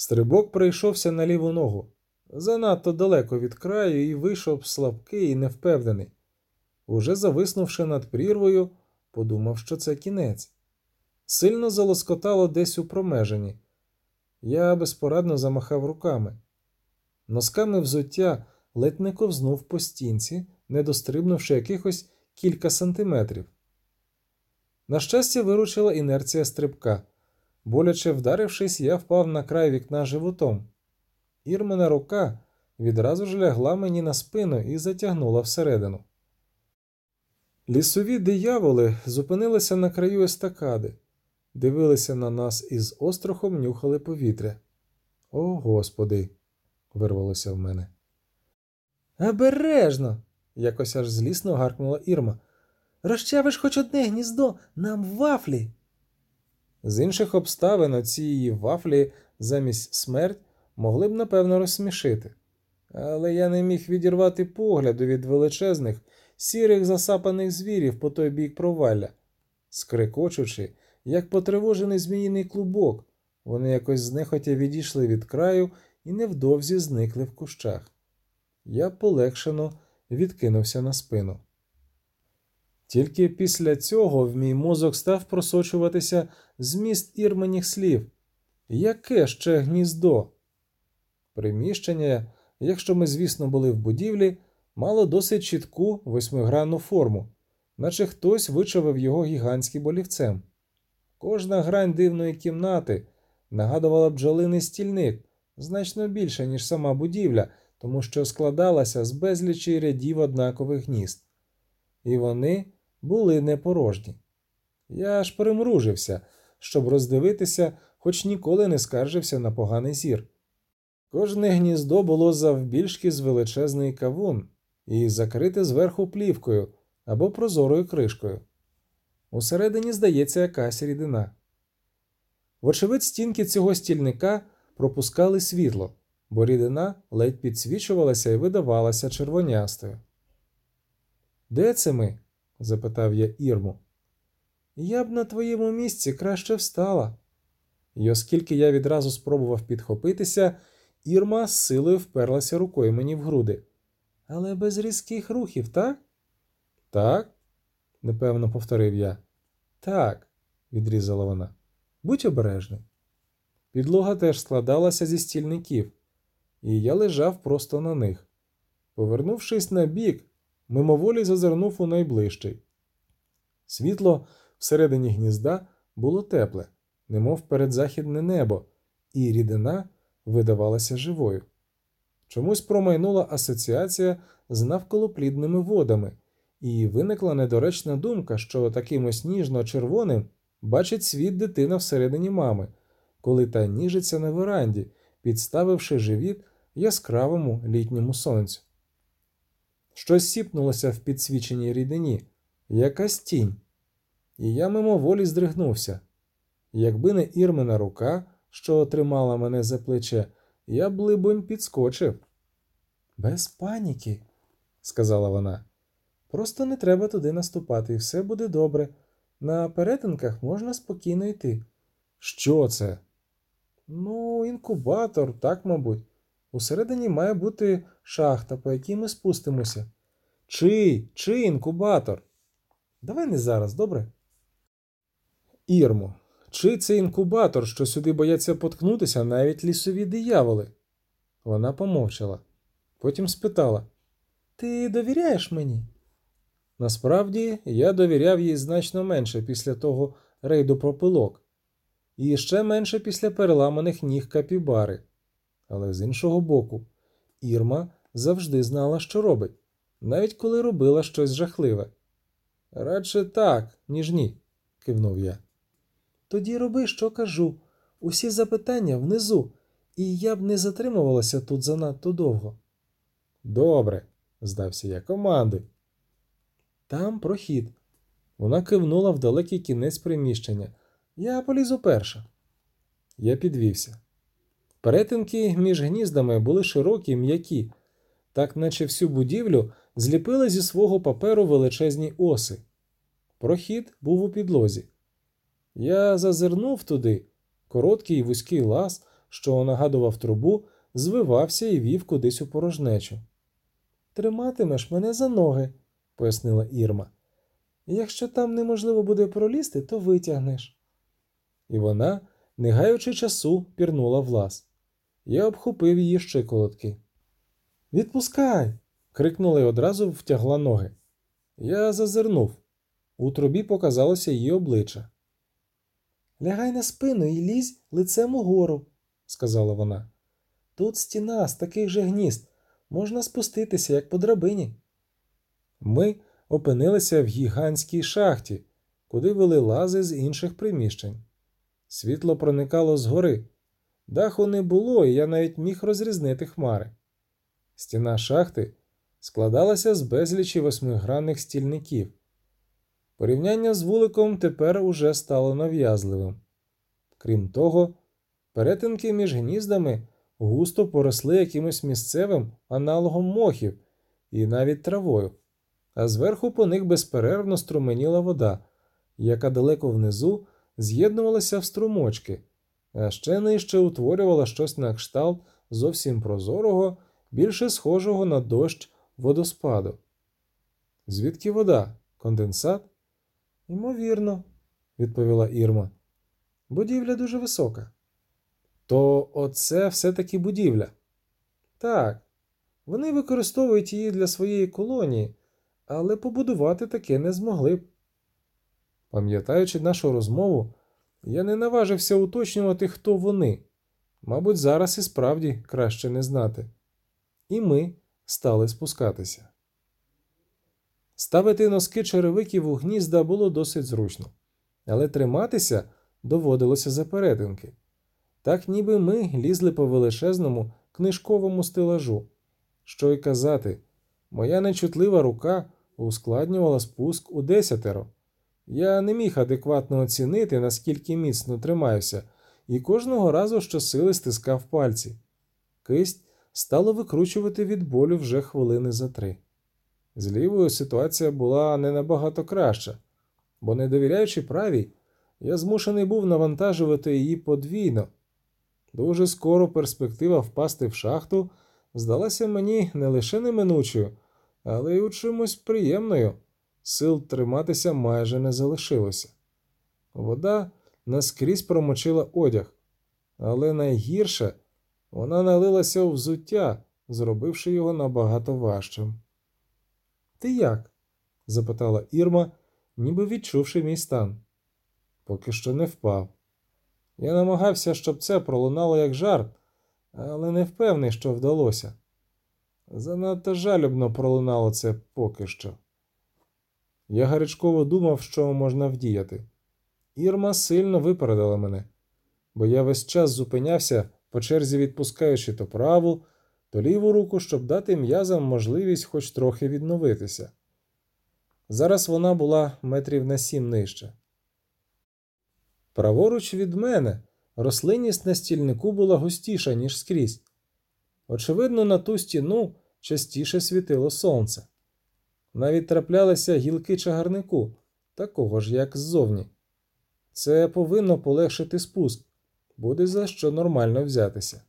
Стрибок прийшовся на ліву ногу, занадто далеко від краю і вийшов слабкий і невпевнений. Уже зависнувши над прірвою, подумав, що це кінець. Сильно залоскотало десь у промежині. Я безпорадно замахав руками. Носками взуття ледь не ковзнув по стінці, не дострибнувши якихось кілька сантиметрів. На щастя, виручила інерція стрибка. Боляче вдарившись, я впав на край вікна животом. Ірмина рука відразу ж лягла мені на спину і затягнула всередину. Лісові дияволи зупинилися на краю естакади, дивилися на нас і з острохом нюхали повітря. О, Господи! вирвалося в мене. Обережно! якось аж злісно гаркнула Ірма. Розчавиш хоч одне гніздо, нам вафлі. З інших обставин оці її вафлі замість смерть могли б напевно розсмішити. Але я не міг відірвати погляду від величезних, сірих засапаних звірів по той бік провалля. Скрикочучи, як потривожений зміїний клубок, вони якось знехотя відійшли від краю і невдовзі зникли в кущах. Я полегшено відкинувся на спину. Тільки після цього в мій мозок став просочуватися зміст ірменіх слів. Яке ще гніздо? Приміщення, якщо ми, звісно, були в будівлі, мало досить чітку восьмигранну форму, наче хтось вичавив його гігантським олівцем. Кожна грань дивної кімнати нагадувала бджолиний стільник значно більше, ніж сама будівля, тому що складалася з безлічі рядів однакових гнізд. І вони були непорожні. Я аж примружився, щоб роздивитися, хоч ніколи не скаржився на поганий зір. Кожне гніздо було завбільшки з величезний кавун і закрите зверху плівкою або прозорою кришкою. Усередині здається якась рідина. Вочевидь, стінки цього стільника пропускали світло, бо рідина ледь підсвічувалася і видавалася червонястою. Де це ми? Запитав я Ірму. Я б на твоєму місці краще встала. І оскільки я відразу спробував підхопитися, Ірма з силою вперлася рукою мені в груди. Але без різких рухів, так? Так, непевно повторив я. Так, відрізала вона. Будь обережний. Підлога теж складалася зі стільників, і я лежав просто на них. Повернувшись на бік, мимоволі зазирнув у найближчий. Світло всередині гнізда було тепле, немов передзахідне небо, і рідина видавалася живою. Чомусь промайнула асоціація з навколоплідними водами, і виникла недоречна думка, що таким ось ніжно-червоним бачить світ дитина всередині мами, коли та ніжиться на веранді, підставивши живіт яскравому літньому сонцю. Щось сіпнулося в підсвіченій рідині, якась тінь, і я мимоволі здригнувся. Якби не ірмина рука, що тримала мене за плече, я б, либонь, підскочив. Без паніки, сказала вона. Просто не треба туди наступати, і все буде добре. На перетинках можна спокійно йти. Що це? Ну, інкубатор, так, мабуть. Усередині має бути шахта, по якій ми спустимося. Чий, чий інкубатор? Давай не зараз, добре? Ірмо, чий це інкубатор, що сюди бояться поткнутися навіть лісові дияволи? Вона помовчала. Потім спитала: Ти довіряєш мені? Насправді, я довіряв їй значно менше після того рейду про пилок, і ще менше після переламаних ніг капібари. Але з іншого боку, Ірма завжди знала, що робить, навіть коли робила щось жахливе. Радше так, ніж ні, кивнув я. Тоді роби, що кажу. Усі запитання внизу, і я б не затримувалася тут занадто довго. Добре, здався я командуй. Там прохід. Вона кивнула в далекий кінець приміщення. Я полізу перша. Я підвівся. Перетинки між гніздами були широкі м'які, так наче всю будівлю зліпили зі свого паперу величезні оси. Прохід був у підлозі. Я зазирнув туди, короткий і вузький лаз, що нагадував трубу, звивався і вів кудись у порожнечу. Триматимеш мене за ноги, пояснила Ірма. Якщо там неможливо буде пролізти, то витягнеш. І вона, не гаючи часу, пірнула в лаз. Я обхопив її щиколотки. Відпускай. крикнула і одразу втягла ноги. Я зазирнув. У трубі показалося її обличчя. Лягай на спину і лізь лицем угору, сказала вона. Тут стіна з таких же гнізд, можна спуститися, як по драбині. Ми опинилися в гігантській шахті, куди вели лази з інших приміщень. Світло проникало згори. Даху не було, і я навіть міг розрізнити хмари. Стіна шахти складалася з безлічі восьмигранних стільників. Порівняння з вуликом тепер уже стало нав'язливим. Крім того, перетинки між гніздами густо поросли якимось місцевим аналогом мохів і навіть травою, а зверху по них безперервно струменіла вода, яка далеко внизу з'єднувалася в струмочки, а ще нижче утворювала щось на кшталт зовсім прозорого, більше схожого на дощ водоспаду. Звідки вода? Конденсат? Ймовірно, відповіла Ірма. Будівля дуже висока. То оце все-таки будівля. Так, вони використовують її для своєї колонії, але побудувати таке не змогли б. Пам'ятаючи нашу розмову, я не наважився уточнювати, хто вони. Мабуть, зараз і справді краще не знати. І ми стали спускатися. Ставити носки черевиків у гнізда було досить зручно, але триматися доводилося за перетинки. Так ніби ми лізли по величезному книжковому стелажу. Що й казати, моя нечутлива рука ускладнювала спуск у десятеро. Я не міг адекватно оцінити, наскільки міцно тримаюся, і кожного разу щосили стискав пальці. Кисть стало викручувати від болю вже хвилини за три. З лівою ситуація була не набагато краща, бо, не довіряючи правій, я змушений був навантажувати її подвійно. Дуже скоро перспектива впасти в шахту здалася мені не лише неминучою, але й у чимось приємною. Сил триматися майже не залишилося. Вода наскрізь промочила одяг, але найгірше вона налилася у взуття, зробивши його набагато важчим. Ти як? запитала Ірма, ніби відчувши мій стан. Поки що не впав. Я намагався, щоб це пролунало як жарт, але не впевнений, що вдалося. Занадто жалюбно пролунало це поки що. Я гарячково думав, що можна вдіяти. Ірма сильно випередила мене, бо я весь час зупинявся, по черзі відпускаючи то праву, то ліву руку, щоб дати м'язам можливість хоч трохи відновитися. Зараз вона була метрів на сім нижче. Праворуч від мене рослинність на стільнику була густіша, ніж скрізь. Очевидно, на ту стіну частіше світило сонце. Навіть траплялися гілки чагарнику, такого ж, як ззовні. Це повинно полегшити спуск, буде за що нормально взятися.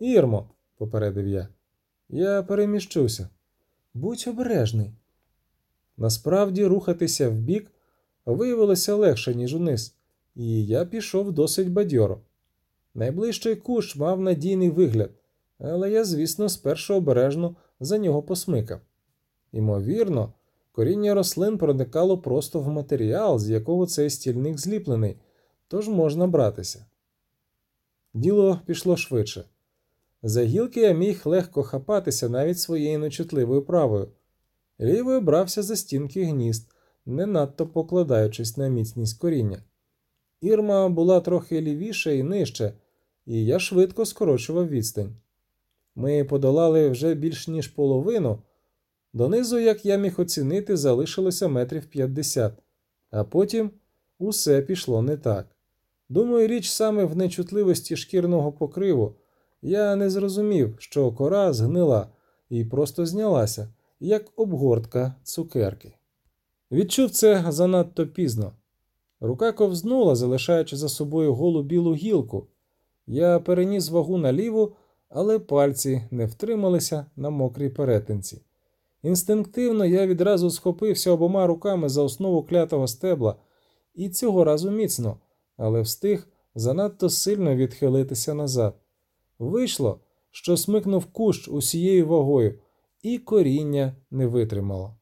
Ірмо, попередив я, я переміщуся. Будь обережний. Насправді, рухатися вбік виявилося легше, ніж униз, і я пішов досить бадьоро. Найближчий кущ мав надійний вигляд, але я, звісно, спершу обережно за нього посмикав. Ймовірно, коріння рослин проникало просто в матеріал, з якого цей стільник зліплений, тож можна братися. Діло пішло швидше. За гілки я міг легко хапатися навіть своєю нечутливою правою, лівою брався за стінки гнізд, не надто покладаючись на міцність коріння. Ірма була трохи лівіше і нижче, і я швидко скорочував відстань. Ми подолали вже більш ніж половину. Донизу, як я міг оцінити, залишилося метрів 50, а потім усе пішло не так. Думаю, річ саме в нечутливості шкірного покриву. Я не зрозумів, що кора згнила і просто знялася, як обгортка цукерки. Відчув це занадто пізно. Рука ковзнула, залишаючи за собою голу білу гілку. Я переніс вагу на ліву, але пальці не втрималися на мокрій перетинці. Інстинктивно я відразу схопився обома руками за основу клятого стебла, і цього разу міцно, але встиг занадто сильно відхилитися назад. Вийшло, що смикнув кущ усією вагою, і коріння не витримало.